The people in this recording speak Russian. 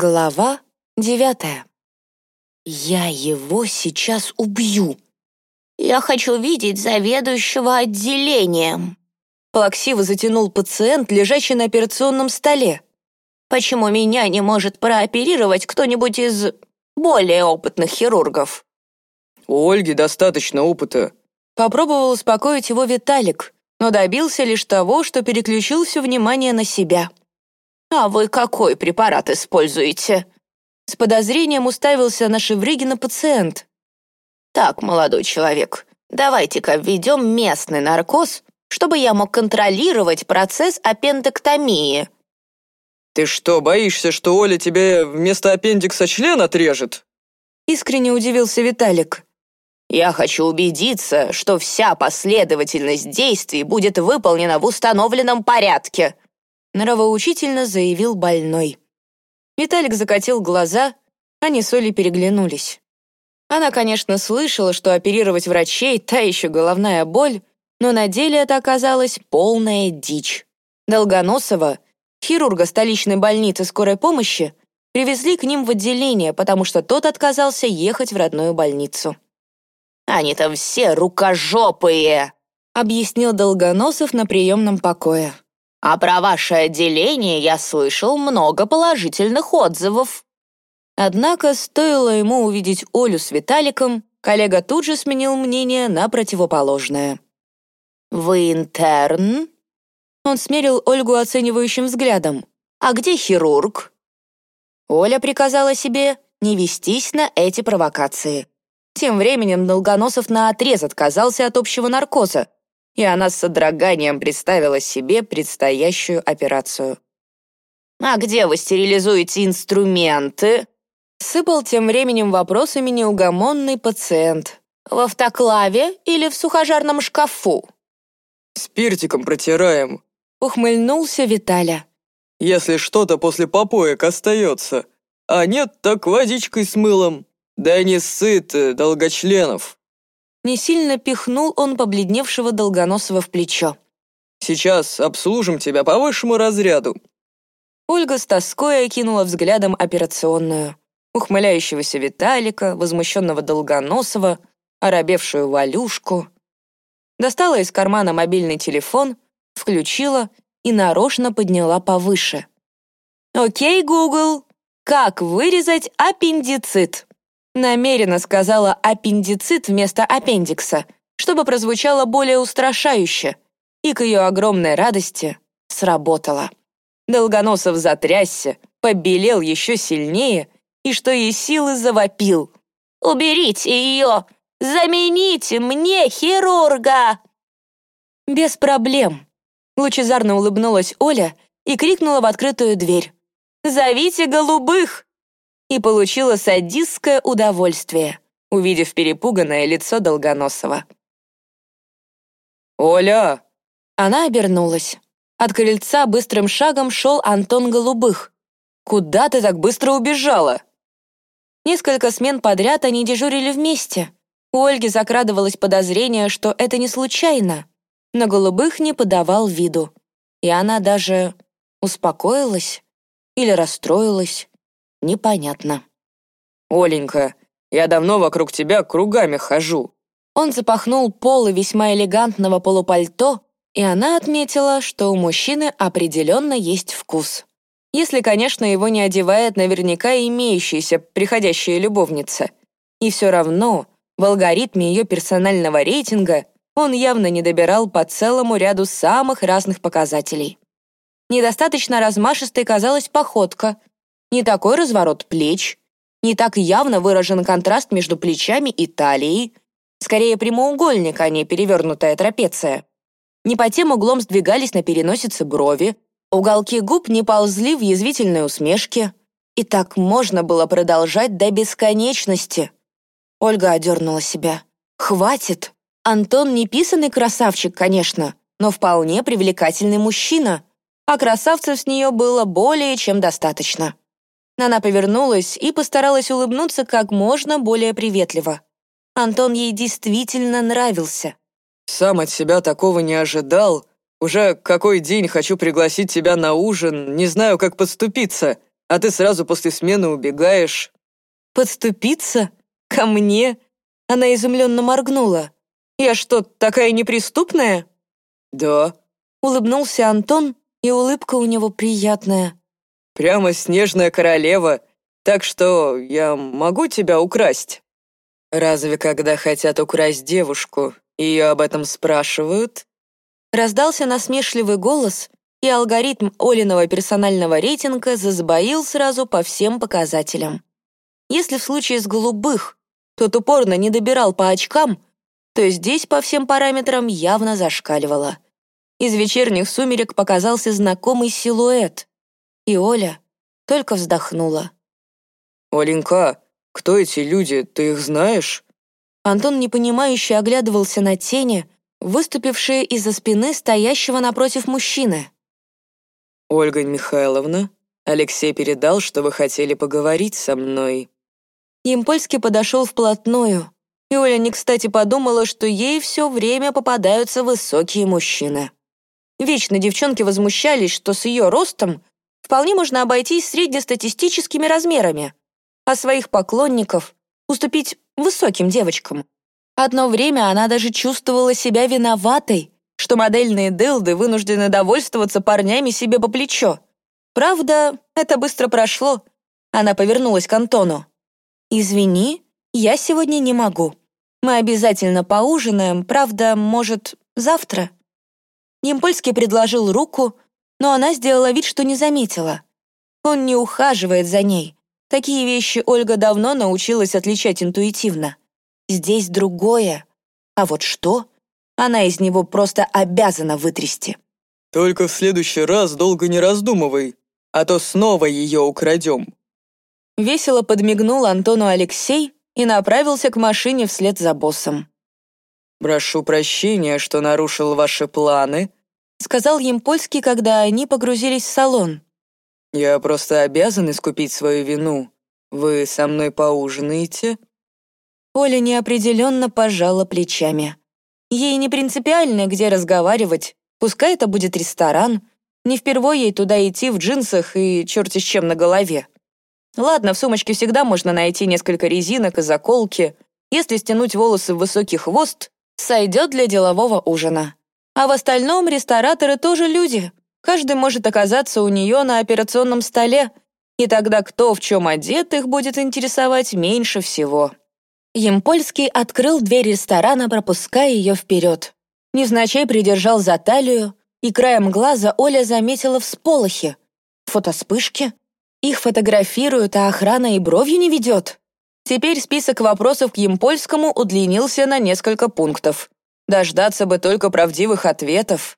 Глава девятая. «Я его сейчас убью!» «Я хочу видеть заведующего отделением!» Плаксиво затянул пациент, лежащий на операционном столе. «Почему меня не может прооперировать кто-нибудь из более опытных хирургов?» «У Ольги достаточно опыта». Попробовал успокоить его Виталик, но добился лишь того, что переключил все внимание на себя. «А вы какой препарат используете?» С подозрением уставился на Шевригина пациент. «Так, молодой человек, давайте-ка введем местный наркоз, чтобы я мог контролировать процесс аппендэктомии». «Ты что, боишься, что Оля тебе вместо аппендикса член отрежет?» Искренне удивился Виталик. «Я хочу убедиться, что вся последовательность действий будет выполнена в установленном порядке», нравоучительно заявил больной. Виталик закатил глаза, они с Олей переглянулись. Она, конечно, слышала, что оперировать врачей — та еще головная боль, но на деле это оказалось полная дичь. Долгоносова, хирурга столичной больницы скорой помощи, привезли к ним в отделение, потому что тот отказался ехать в родную больницу. «Они там все рукожопые!» — объяснил Долгоносов на приемном покое. А про ваше отделение я слышал много положительных отзывов». Однако стоило ему увидеть Олю с Виталиком, коллега тут же сменил мнение на противоположное. «Вы интерн?» Он смерил Ольгу оценивающим взглядом. «А где хирург?» Оля приказала себе не вестись на эти провокации. Тем временем Долгоносов наотрез отказался от общего наркоза, и она с содроганием представила себе предстоящую операцию. «А где вы стерилизуете инструменты?» Сыпал тем временем вопросами неугомонный пациент. «В автоклаве или в сухожарном шкафу?» «Спиртиком протираем», — ухмыльнулся Виталя. «Если что-то после попоек остается, а нет, так водичкой с мылом. Да не сыт, долгочленов». Не сильно пихнул он побледневшего Долгоносова в плечо. «Сейчас обслужим тебя по высшему разряду». Ольга с тоской окинула взглядом операционную. Ухмыляющегося Виталика, возмущенного Долгоносова, оробевшую Валюшку. Достала из кармана мобильный телефон, включила и нарочно подняла повыше. «Окей, Гугл, как вырезать аппендицит?» Намеренно сказала аппендицит вместо аппендикса, чтобы прозвучало более устрашающе, и к ее огромной радости сработало. Долгоносов затрясся, побелел еще сильнее и, что ей силы, завопил. «Уберите ее! Замените мне хирурга!» «Без проблем!» Лучезарно улыбнулась Оля и крикнула в открытую дверь. «Зовите голубых!» И получила садистское удовольствие, увидев перепуганное лицо Долгоносова. «Оля!» Она обернулась. От крыльца быстрым шагом шел Антон Голубых. «Куда ты так быстро убежала?» Несколько смен подряд они дежурили вместе. У Ольги закрадывалось подозрение, что это не случайно, но Голубых не подавал виду. И она даже успокоилась или расстроилась. Непонятно. «Оленька, я давно вокруг тебя кругами хожу». Он запахнул полы весьма элегантного полупальто, и она отметила, что у мужчины определенно есть вкус. Если, конечно, его не одевает наверняка имеющаяся приходящая любовница. И все равно в алгоритме ее персонального рейтинга он явно не добирал по целому ряду самых разных показателей. Недостаточно размашистой казалась походка, не такой разворот плеч, не так явно выражен контраст между плечами и талией, скорее прямоугольник, а не перевернутая трапеция. Не по тем углом сдвигались на переносице брови, уголки губ не ползли в язвительной усмешке. И так можно было продолжать до бесконечности. Ольга одернула себя. «Хватит! Антон не писанный красавчик, конечно, но вполне привлекательный мужчина, а красавцев с нее было более чем достаточно». Она повернулась и постаралась улыбнуться как можно более приветливо. Антон ей действительно нравился. «Сам от себя такого не ожидал. Уже какой день хочу пригласить тебя на ужин, не знаю, как подступиться. а ты сразу после смены убегаешь». «Подступиться? Ко мне?» Она изумленно моргнула. «Я что, такая неприступная?» «Да», — улыбнулся Антон, и улыбка у него приятная. «Прямо снежная королева, так что я могу тебя украсть?» «Разве когда хотят украсть девушку, ее об этом спрашивают?» Раздался насмешливый голос, и алгоритм Олиного персонального рейтинга засбоил сразу по всем показателям. Если в случае с голубых тот упорно не добирал по очкам, то здесь по всем параметрам явно зашкаливало. Из вечерних сумерек показался знакомый силуэт, и Оля только вздохнула. «Оленька, кто эти люди, ты их знаешь?» Антон непонимающе оглядывался на тени, выступившие из-за спины стоящего напротив мужчины. «Ольга Михайловна, Алексей передал, что вы хотели поговорить со мной». Емпольский подошел вплотную, и Оля не кстати подумала, что ей все время попадаются высокие мужчины. Вечно девчонки возмущались, что с ее ростом вполне можно обойтись среднестатистическими размерами, а своих поклонников уступить высоким девочкам. Одно время она даже чувствовала себя виноватой, что модельные дылды вынуждены довольствоваться парнями себе по плечо. Правда, это быстро прошло. Она повернулась к Антону. «Извини, я сегодня не могу. Мы обязательно поужинаем, правда, может, завтра?» Немпольский предложил руку, но она сделала вид, что не заметила. Он не ухаживает за ней. Такие вещи Ольга давно научилась отличать интуитивно. Здесь другое. А вот что? Она из него просто обязана вытрясти. «Только в следующий раз долго не раздумывай, а то снова ее украдем». Весело подмигнул Антону Алексей и направился к машине вслед за боссом. «Прошу прощения, что нарушил ваши планы», сказал им польский, когда они погрузились в салон. «Я просто обязан искупить свою вину. Вы со мной поужинаете?» Оля неопределенно пожала плечами. Ей не принципиально, где разговаривать. Пускай это будет ресторан. Не впервой ей туда идти в джинсах и черти с чем на голове. Ладно, в сумочке всегда можно найти несколько резинок и заколки. Если стянуть волосы в высокий хвост, сойдет для делового ужина. А в остальном рестораторы тоже люди. Каждый может оказаться у нее на операционном столе, и тогда кто в чем одет их будет интересовать меньше всего. Емпольский открыл дверь ресторана, пропуская ее вперед. Невзначай придержал за талию, и краем глаза Оля заметила всполохи. Фотоспышки? Их фотографируют, а охрана и бровью не ведет. Теперь список вопросов к Емпольскому удлинился на несколько пунктов. Дождаться бы только правдивых ответов.